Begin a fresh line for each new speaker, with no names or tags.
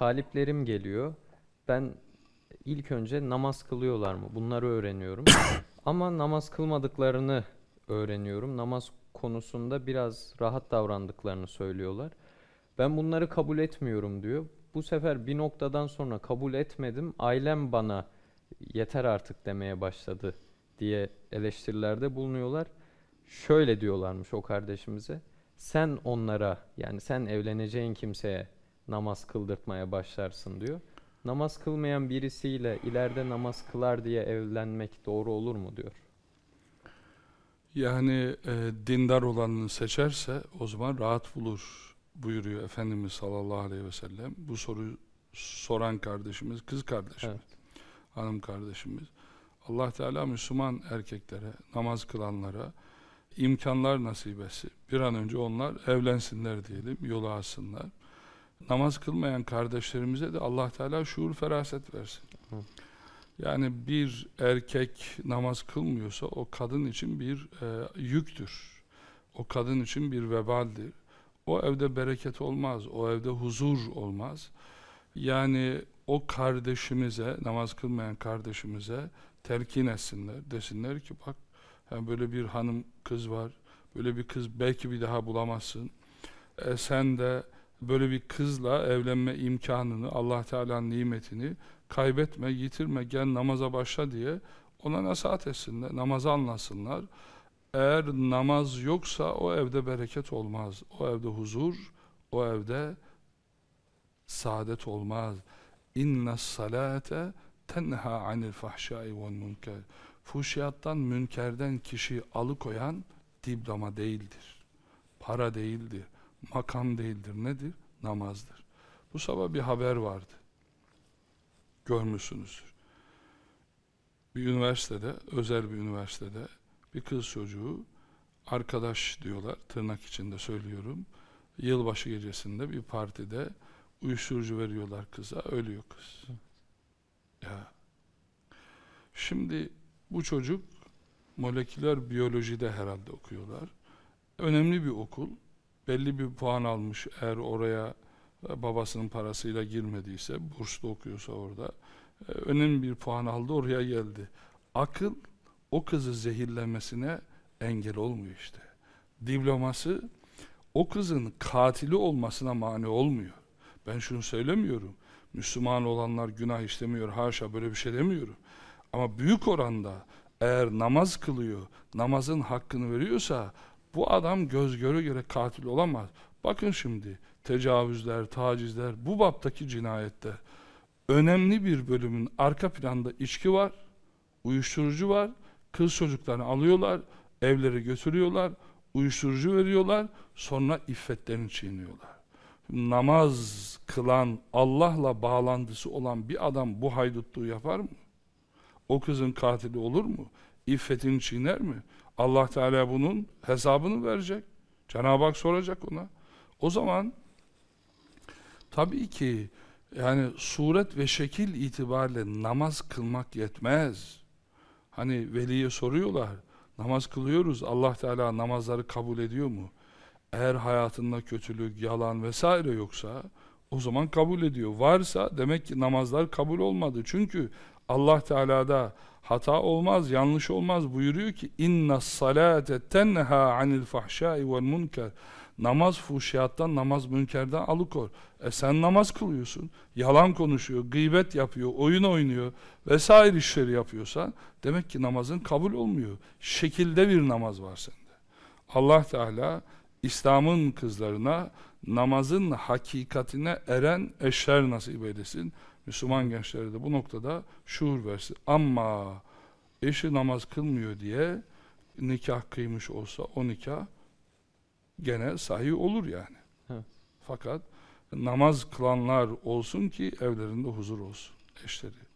taliplerim geliyor. Ben ilk önce namaz kılıyorlar mı? Bunları öğreniyorum. Ama namaz kılmadıklarını öğreniyorum. Namaz konusunda biraz rahat davrandıklarını söylüyorlar. Ben bunları kabul etmiyorum diyor. Bu sefer bir noktadan sonra kabul etmedim. Ailem bana yeter artık demeye başladı diye eleştirilerde bulunuyorlar. Şöyle diyorlarmış o kardeşimize. Sen onlara yani sen evleneceğin kimseye namaz kıldırtmaya başlarsın diyor. Namaz kılmayan birisiyle ileride namaz kılar diye evlenmek doğru olur mu diyor.
Yani e, dindar olanını seçerse o zaman rahat bulur buyuruyor Efendimiz sallallahu aleyhi ve sellem. Bu soruyu soran kardeşimiz, kız kardeşimiz,
Evet.
hanım kardeşimiz. Allah Teala Müslüman erkeklere, namaz kılanlara imkanlar nasip etsin. Bir an önce onlar evlensinler diyelim, yolu alsınlar. Namaz kılmayan kardeşlerimize de Allah Teala şuur feraset versin.
Hı.
Yani bir erkek namaz kılmıyorsa o kadın için bir e, yüktür. O kadın için bir vebaldir. O evde bereket olmaz, o evde huzur olmaz. Yani o kardeşimize, namaz kılmayan kardeşimize telkin etsinler. Desinler ki bak yani böyle bir hanım kız var, böyle bir kız belki bir daha bulamazsın. E, sen de böyle bir kızla evlenme imkanını, Allah Teala'nın nimetini kaybetme, yitirme, gel namaza başla diye ona nasihat etsinler, namazı anlasınlar. Eğer namaz yoksa o evde bereket olmaz, o evde huzur, o evde saadet olmaz. İnne salate tenha anil fahşai vel münker. Fuhşiyattan, münkerden kişiyi alıkoyan diploma değildir. Para değildir, makam değildir. Nedir? Namazdır. Bu sabah bir haber vardı. Görmüşsünüzdür. Bir üniversitede, özel bir üniversitede bir kız çocuğu arkadaş diyorlar, tırnak içinde söylüyorum. Yılbaşı gecesinde bir partide uyuşturucu veriyorlar kıza, ölüyor kız. Ya. Şimdi bu çocuk moleküler biyolojide herhalde okuyorlar. Önemli bir okul. Belli bir puan almış eğer oraya e, babasının parasıyla girmediyse, burslu okuyorsa orada e, önemli bir puan aldı oraya geldi. Akıl o kızı zehirlemesine engel olmuyor işte. Diploması o kızın katili olmasına mani olmuyor. Ben şunu söylemiyorum. Müslüman olanlar günah işlemiyor. Haşa böyle bir şey demiyorum. Ama büyük oranda eğer namaz kılıyor, namazın hakkını veriyorsa bu adam göz göre göre katil olamaz. Bakın şimdi tecavüzler, tacizler, bu baptaki cinayette önemli bir bölümün arka planda içki var, uyuşturucu var, kız çocuklarını alıyorlar, evleri götürüyorlar, uyuşturucu veriyorlar, sonra iffetlerini çiğniyorlar. Namaz kılan, Allah'la bağlantısı olan bir adam bu haydutluğu yapar mı? O kızın katili olur mu? İffetini çiğner mi? Allah Teala bunun hesabını verecek. Cenab-ı Hak soracak ona. O zaman tabii ki yani suret ve şekil itibariyle namaz kılmak yetmez. Hani veliye soruyorlar. Namaz kılıyoruz. Allah Teala namazları kabul ediyor mu? Eğer hayatında kötülük, yalan vesaire yoksa o zaman kabul ediyor. Varsa demek ki namazlar kabul olmadı. Çünkü Allah Teala'da hata olmaz, yanlış olmaz buyuruyor ki inna salate tenha anil fahşai vel munker. Namaz fuhşiyattan, namaz münkerden alıkor. E sen namaz kılıyorsun, yalan konuşuyor, gıybet yapıyor, oyun oynuyor vesaire işleri yapıyorsan demek ki namazın kabul olmuyor. Şekilde bir namaz var sende. Allah Teala İslam'ın kızlarına namazın hakikatine eren eşler nasip eylesin. Müslüman gençlere de bu noktada şuur versin. Ama eşi namaz kılmıyor diye nikah kıymış olsa o nikah gene sahih olur yani.
Evet.
Fakat namaz kılanlar olsun ki evlerinde huzur olsun eşleri.